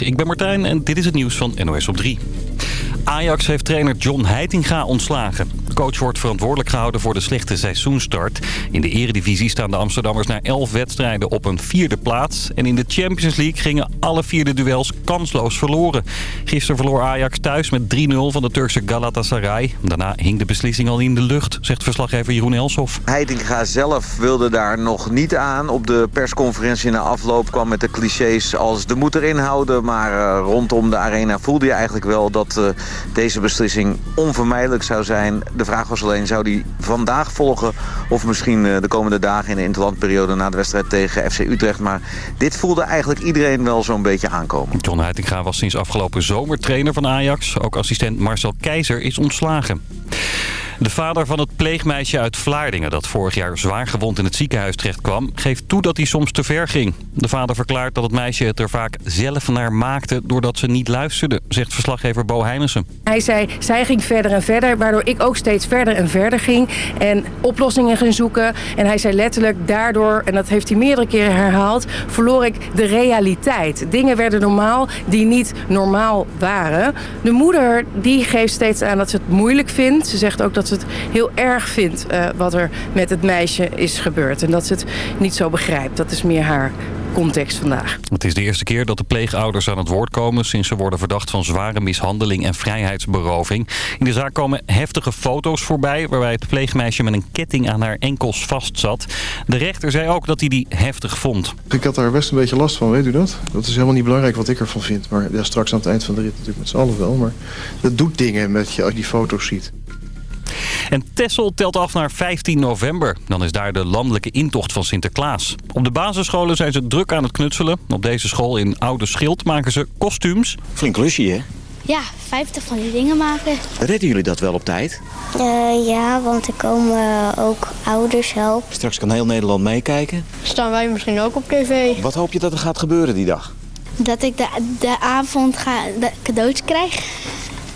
Ik ben Martijn en dit is het nieuws van NOS op 3. Ajax heeft trainer John Heitinga ontslagen. Coach wordt verantwoordelijk gehouden voor de slechte seizoenstart. In de eredivisie staan de Amsterdammers na 11 wedstrijden op een vierde plaats. En in de Champions League gingen alle vierde duels kansloos verloren. Gisteren verloor Ajax thuis met 3-0 van de Turkse Galatasaray. Daarna hing de beslissing al in de lucht, zegt verslaggever Jeroen Elsof. Heitinga zelf wilde daar nog niet aan. Op de persconferentie na afloop kwam met de clichés als de moet erin houden. Maar uh, rondom de arena voelde je eigenlijk wel dat uh, deze beslissing onvermijdelijk zou zijn. De vraag was alleen, zou die vandaag volgen of misschien uh, de komende dagen in de interlandperiode na de wedstrijd tegen FC Utrecht. Maar dit voelde eigenlijk iedereen wel zo'n beetje aankomen. John Heitinga was sinds afgelopen zomer trainer van Ajax. Ook assistent Marcel Keizer is ontslagen. De vader van het pleegmeisje uit Vlaardingen dat vorig jaar zwaar gewond in het ziekenhuis terecht kwam... geeft toe dat hij soms te ver ging. De vader verklaart dat het meisje het er vaak zelf naar maakte doordat ze niet luisterde, zegt verslaggever Bo Heijnissen. Hij zei, zij ging verder en verder, waardoor ik ook steeds verder en verder ging en oplossingen ging zoeken. En hij zei letterlijk, daardoor, en dat heeft hij meerdere keren herhaald, verloor ik de realiteit. Dingen werden normaal die niet normaal waren. De moeder die geeft steeds aan dat ze het moeilijk vindt. Ze zegt ook dat ze het heel erg vindt uh, wat er met het meisje is gebeurd. En dat ze het niet zo begrijpt. Dat is meer haar context vandaag. Het is de eerste keer dat de pleegouders aan het woord komen... sinds ze worden verdacht van zware mishandeling en vrijheidsberoving. In de zaak komen heftige foto's voorbij... waarbij het pleegmeisje met een ketting aan haar enkels vastzat. De rechter zei ook dat hij die heftig vond. Ik had daar best een beetje last van, weet u dat? Dat is helemaal niet belangrijk wat ik ervan vind. Maar ja, straks aan het eind van de rit natuurlijk met z'n allen wel. Maar dat doet dingen met je als je die foto's ziet. En Tessel telt af naar 15 november. Dan is daar de landelijke intocht van Sinterklaas. Op de basisscholen zijn ze druk aan het knutselen. Op deze school in Oude Schild maken ze kostuums. Flink klusje, hè? Ja, 50 van die dingen maken. Redden jullie dat wel op tijd? Uh, ja, want er komen ook ouders helpen. Straks kan heel Nederland meekijken. Staan wij misschien ook op tv. Wat hoop je dat er gaat gebeuren die dag? Dat ik de, de avond ga, de cadeautjes krijg.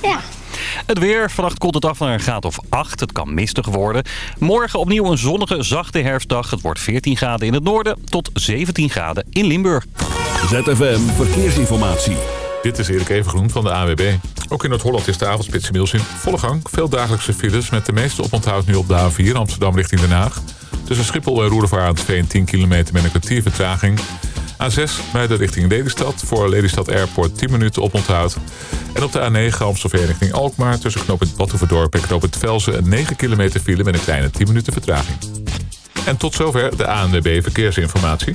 Ja. Het weer. Vannacht koelt het af naar een graad of 8. Het kan mistig worden. Morgen opnieuw een zonnige, zachte herfstdag. Het wordt 14 graden in het noorden tot 17 graden in Limburg. ZFM Verkeersinformatie. Dit is Erik Evengroen van de AWB. Ook in Noord-Holland is de avondspits inmiddels in volle gang. Veel dagelijkse files met de meeste oponthoud nu op de A4 Amsterdam richting Den Haag. Tussen Schiphol en Roedevaar aan 10 kilometer met een kwartier vertraging. A6 rijden richting Lelystad. Voor Lelystad Airport 10 minuten op onthoud. En op de A9 Amstelveen richting Alkmaar... tussen knooppunt Badhoevedorp en knooppunt Velsen... een 9 kilometer file met een kleine 10 minuten vertraging. En tot zover de ANWB Verkeersinformatie.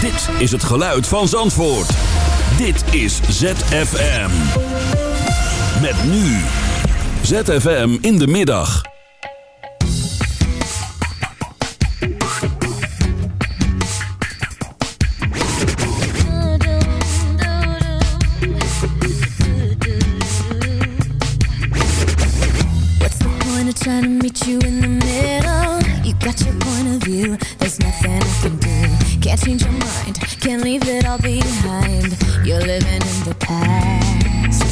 Dit is het geluid van Zandvoort. Dit is ZFM. Met nu. ZFM in de middag. trying to meet you in the middle. You got your point of view, there's nothing I can do. Can't change your can't leave it all behind. You're living in the past.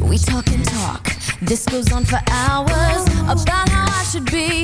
We talk and talk, this goes on for hours. About how I should be,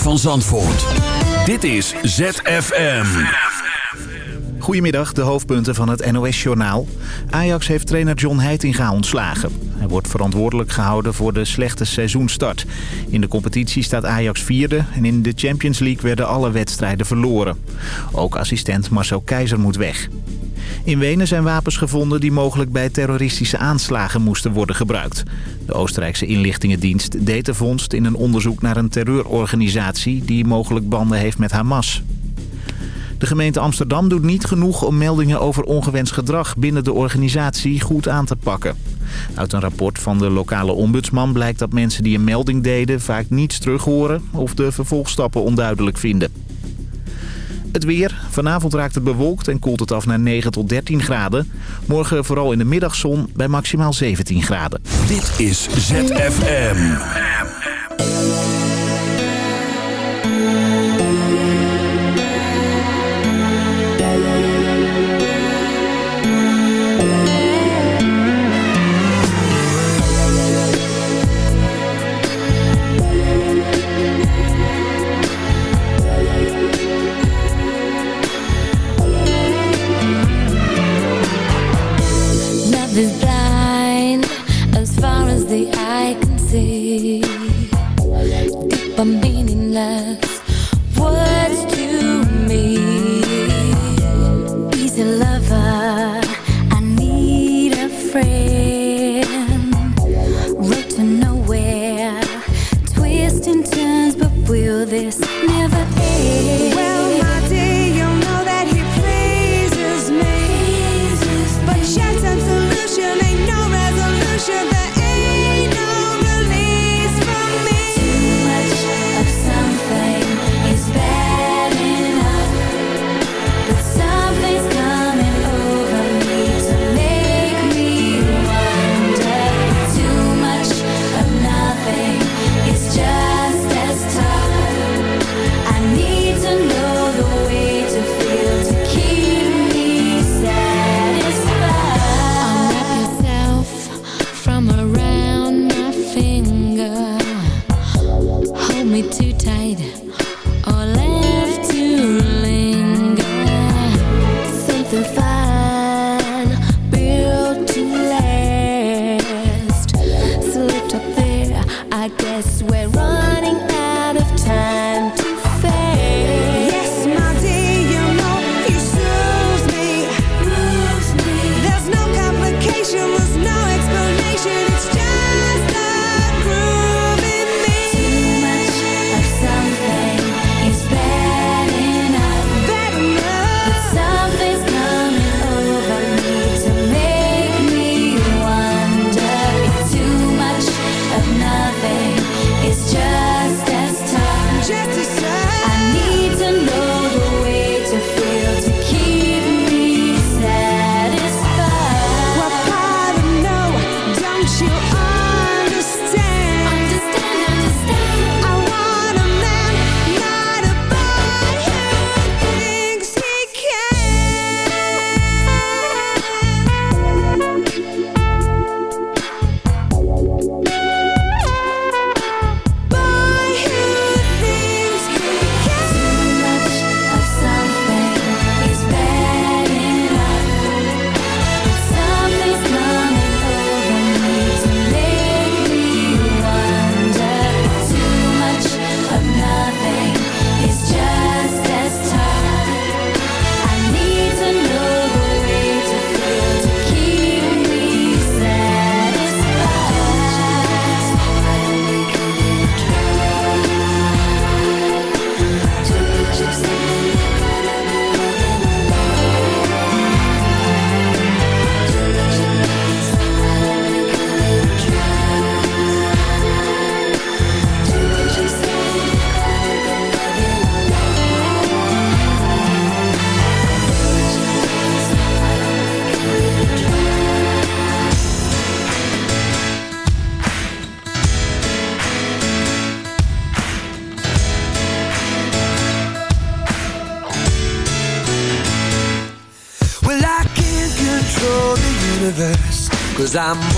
van Zandvoort. Dit is ZFM. Goedemiddag, de hoofdpunten van het NOS-journaal. Ajax heeft trainer John Heitinga ontslagen. Hij wordt verantwoordelijk gehouden voor de slechte seizoenstart. In de competitie staat Ajax vierde en in de Champions League werden alle wedstrijden verloren. Ook assistent Marcel Keizer moet weg. In Wenen zijn wapens gevonden die mogelijk bij terroristische aanslagen moesten worden gebruikt. De Oostenrijkse inlichtingendienst deed de vondst in een onderzoek naar een terreurorganisatie die mogelijk banden heeft met Hamas. De gemeente Amsterdam doet niet genoeg om meldingen over ongewenst gedrag binnen de organisatie goed aan te pakken. Uit een rapport van de lokale ombudsman blijkt dat mensen die een melding deden vaak niets terughoren of de vervolgstappen onduidelijk vinden. Het weer. Vanavond raakt het bewolkt en koelt het af naar 9 tot 13 graden. Morgen vooral in de middagzon bij maximaal 17 graden. Dit is ZFM. Is blind as far as the eye can see. Deep and meaningless words to me. Easy lover, I need a friend. Road to nowhere, twists and turns, but will this глазам.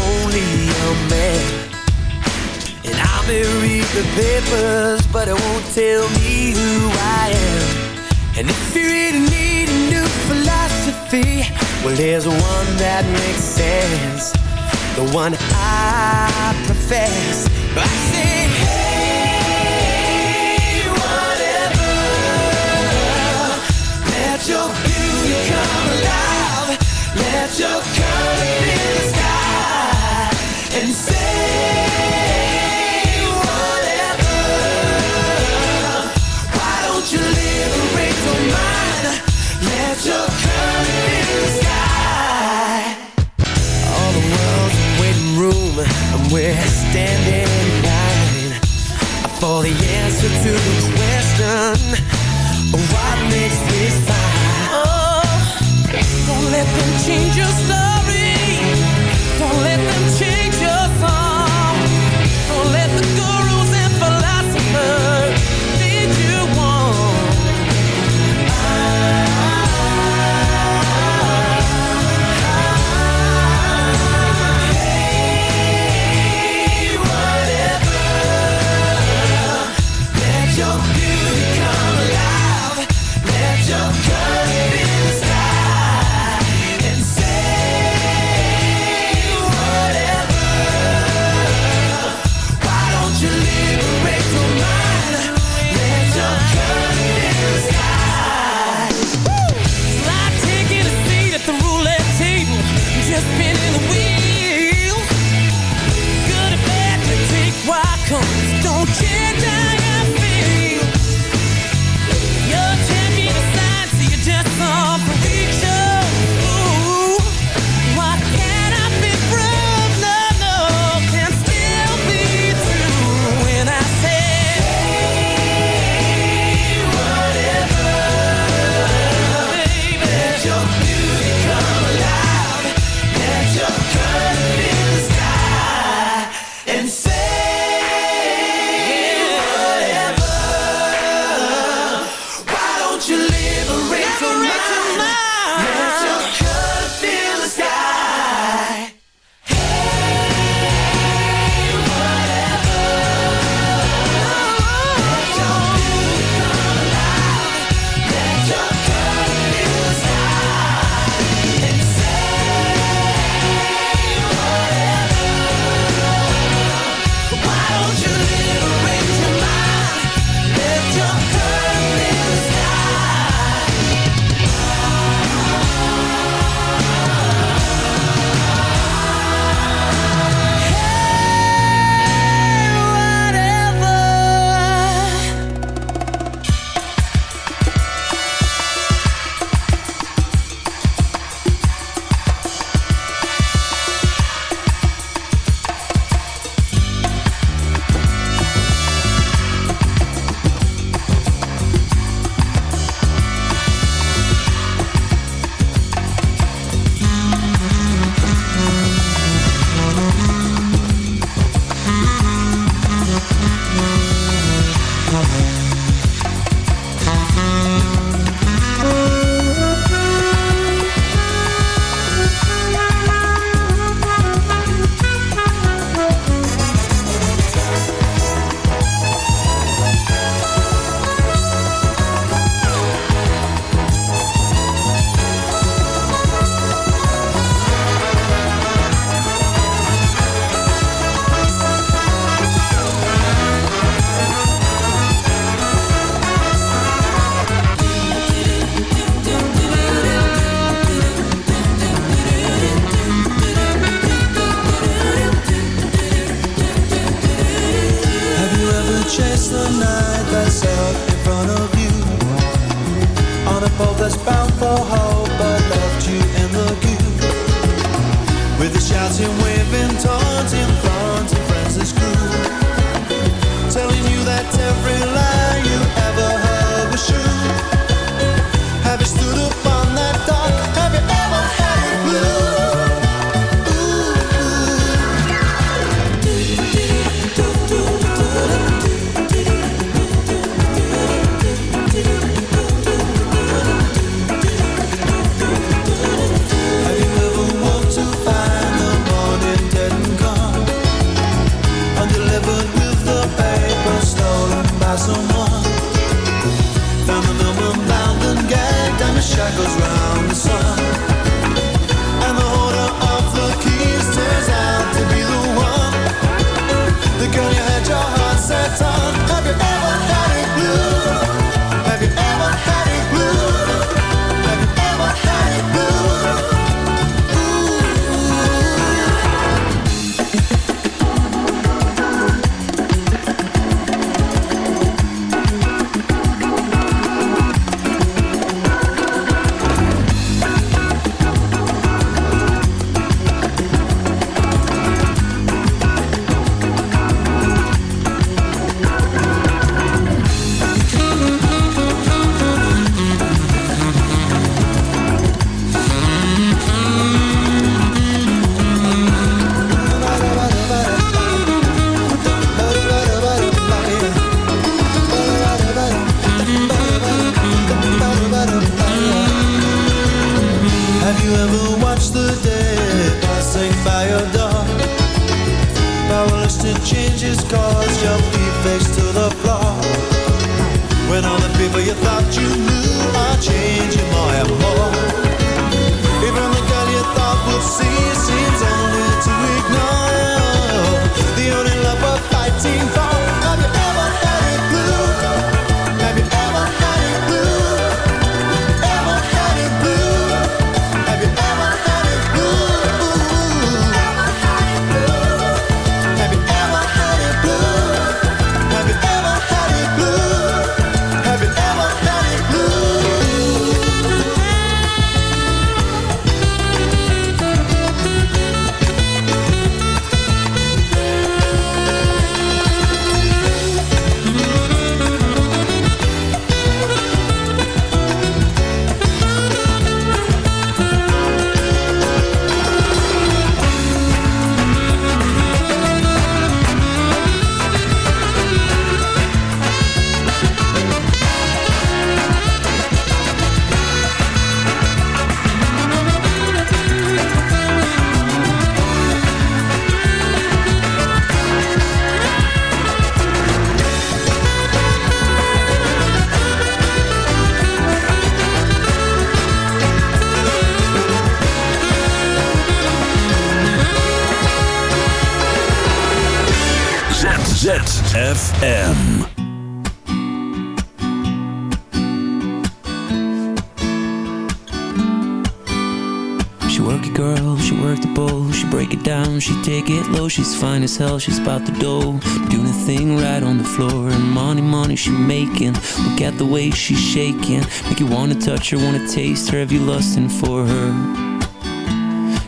Fine as hell, she's about the dough Doing a thing right on the floor And money, money she making. Look at the way she's shaking. Make you wanna touch her, wanna taste her. Have you lusting for her?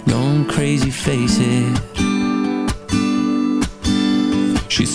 Going crazy, face it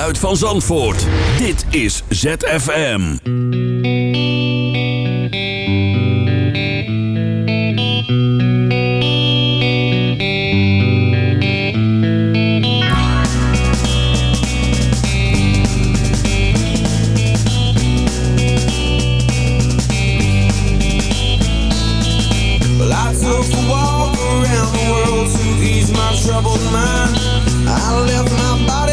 uit van Zandvoort. Dit is ZFM. Troubled mind. I my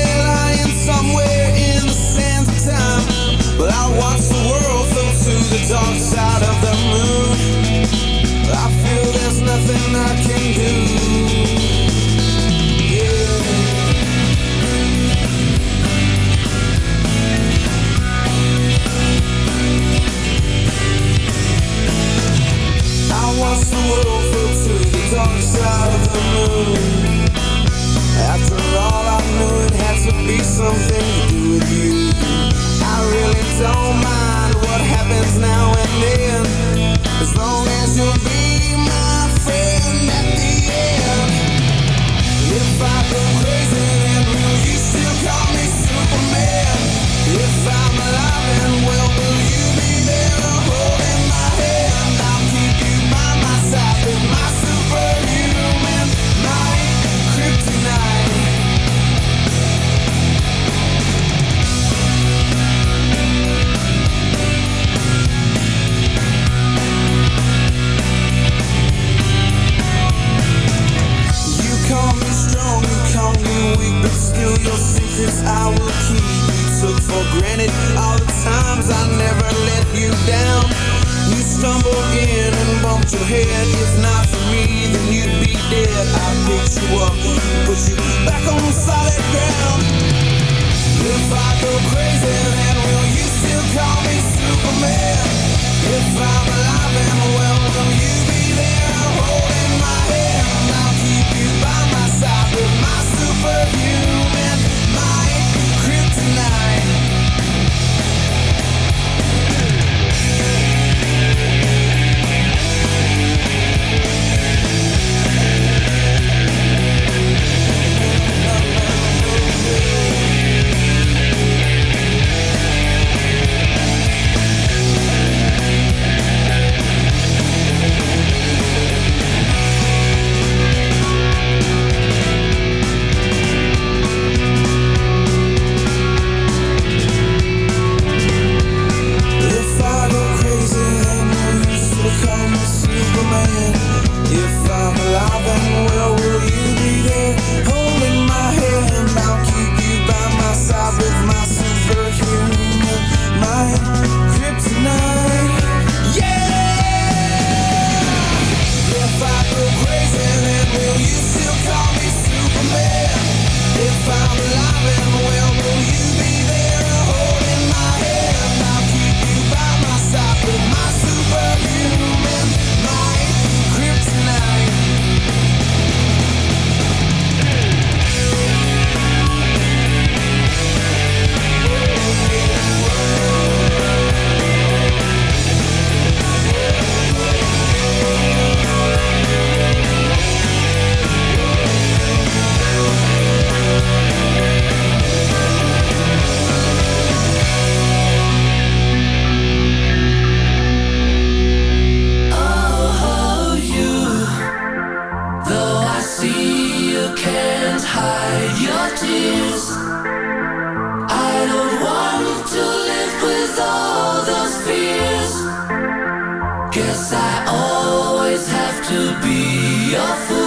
the moon. After all I knew it had to be something to do with you. I really don't granted all the times I never let you down. You stumble in and bumped your head. If not for me, then you'd be dead. I picked you up, put you back on solid ground. If I go crazy, then will you still call me Superman? If I'm alive and well, will you be there holding my hand? I'll keep you by my side with my superhuman. Guess I always have to be your fool.